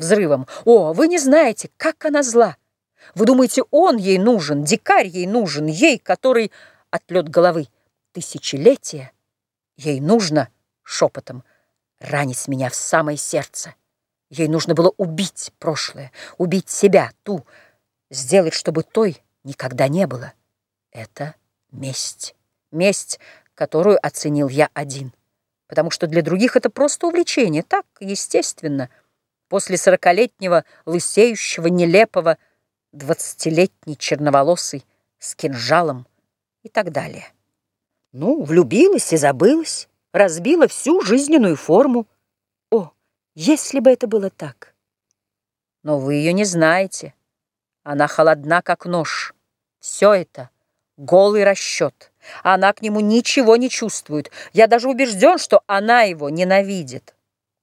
взрывом. О, вы не знаете, как она зла! Вы думаете, он ей нужен, дикарь ей нужен, ей, который... Отлет головы. Тысячелетия. Ей нужно, шепотом, ранить меня в самое сердце. Ей нужно было убить прошлое, убить себя, ту, сделать, чтобы той никогда не было. Это месть. Месть, которую оценил я один. Потому что для других это просто увлечение, так, естественно. После сорокалетнего, лысеющего, нелепого, двадцатилетний черноволосый с кинжалом и так далее. Ну, влюбилась и забылась, разбила всю жизненную форму. О, если бы это было так! Но вы ее не знаете. Она холодна, как нож. Все это — голый расчет. Она к нему ничего не чувствует. Я даже убежден, что она его ненавидит.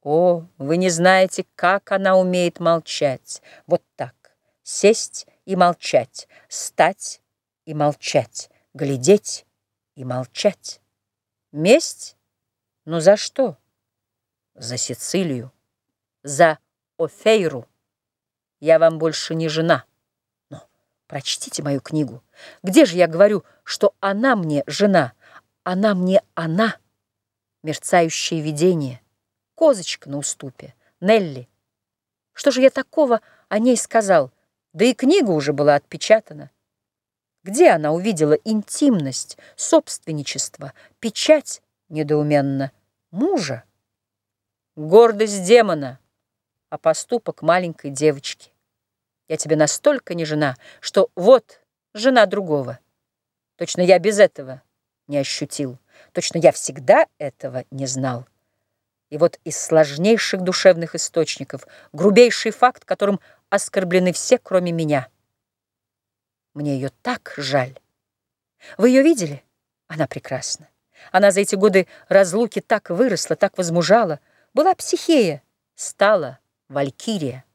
О, вы не знаете, как она умеет молчать. Вот так. Сесть и молчать. Стать и молчать. Глядеть и молчать. Месть? Ну за что? За Сицилию. За Офейру. Я вам больше не жена. Но прочтите мою книгу. Где же я говорю, что она мне жена? Она мне она. Мерцающее видение. Козочка на уступе. Нелли. Что же я такого о ней сказал? Да и книга уже была отпечатана. Где она увидела интимность, собственничество, печать недоуменно мужа? Гордость демона, а поступок маленькой девочки. Я тебе настолько не жена, что вот жена другого. Точно я без этого не ощутил. Точно я всегда этого не знал. И вот из сложнейших душевных источников грубейший факт, которым оскорблены все, кроме меня — мне ее так жаль. Вы ее видели? Она прекрасна. Она за эти годы разлуки так выросла, так возмужала. Была психея, стала валькирия.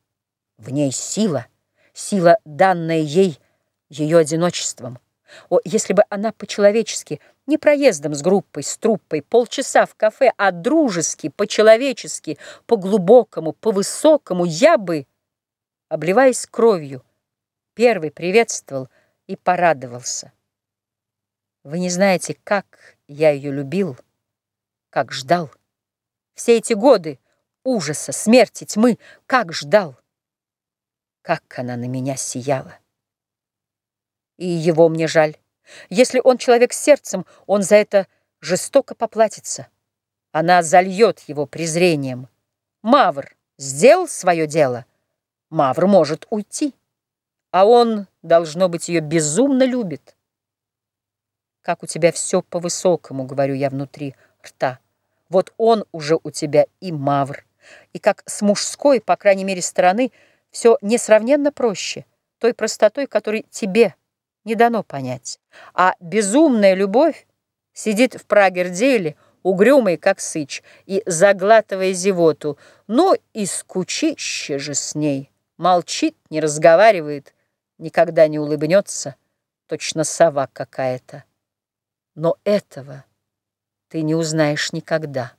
В ней сила, сила, данная ей ее одиночеством. О, если бы она по-человечески, не проездом с группой, с труппой, полчаса в кафе, а дружески, по-человечески, по-глубокому, по-высокому, я бы, обливаясь кровью, первый приветствовал и порадовался. Вы не знаете, как я ее любил, как ждал. Все эти годы ужаса, смерти, тьмы, как ждал. Как она на меня сияла. И его мне жаль. Если он человек с сердцем, он за это жестоко поплатится. Она зальет его презрением. Мавр сделал свое дело. Мавр может уйти. А он, должно быть, ее безумно любит. Как у тебя все по-высокому, говорю я внутри рта. Вот он уже у тебя и мавр. И как с мужской, по крайней мере, стороны, все несравненно проще, той простотой, которой тебе не дано понять. А безумная любовь сидит в Прагерделе, угрюмый, как сыч, и заглатывая зевоту. Ну и скучище же с ней. Молчит, не разговаривает, никогда не улыбнется, точно сова какая-то. Но этого ты не узнаешь никогда.